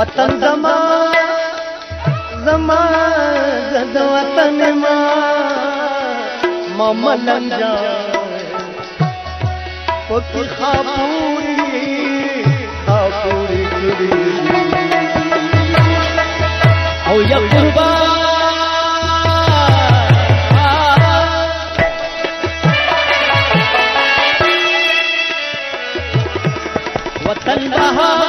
وطن زما زما زد وطن ما ماما لنجا پکی خاپوری خاپوری کری او یا قربان وطن بہار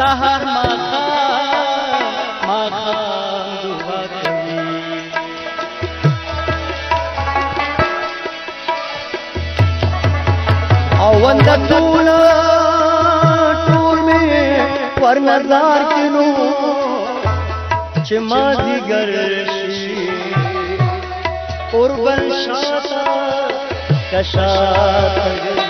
سحر ماخام ماخام دعا کوي او وند ټول ټول می ورنزار کینو چې ما دیګر شي قربان شاته کشاته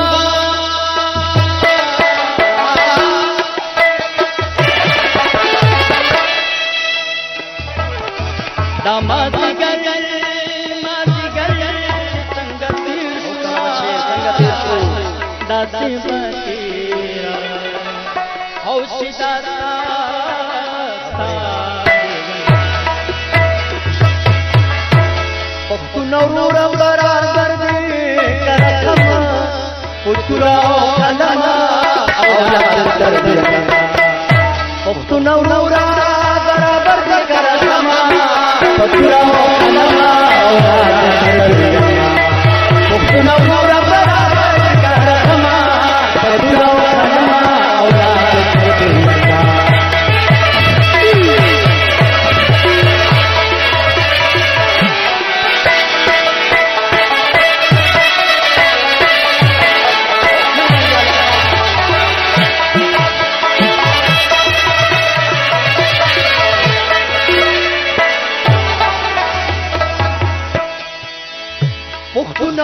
दस बकेरा हौसला नूर बराबर करम पुतुरा कलम औलाद करम नूर बराबर करम पुतुरा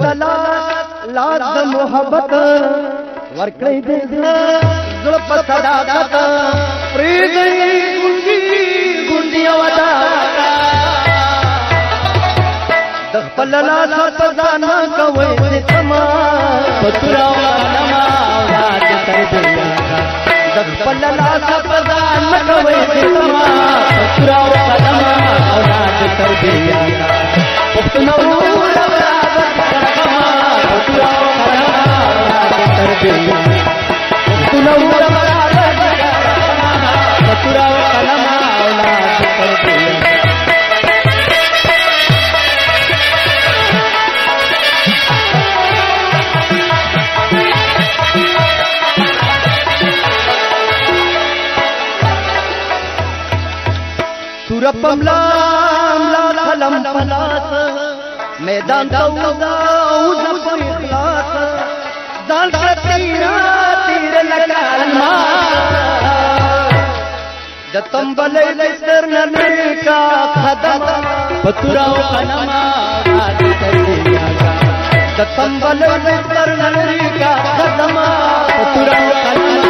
پلا لاس د محبت ورکړې دې زړه په صداقت پریږي ګوندي ګوندي ودا د خپل لاس په ځان کوي دې سما پترا علما ذات تر دې د خپل لاس په ځان کوي دې سما پترا علما ذات تر دې پښتنو ربم لا لا خلم فلات ميدان داوود Tumble, they turn the lake, the mother, the mother, the mother, the mother, the mother, the mother, the mother, the mother, the mother, the mother, the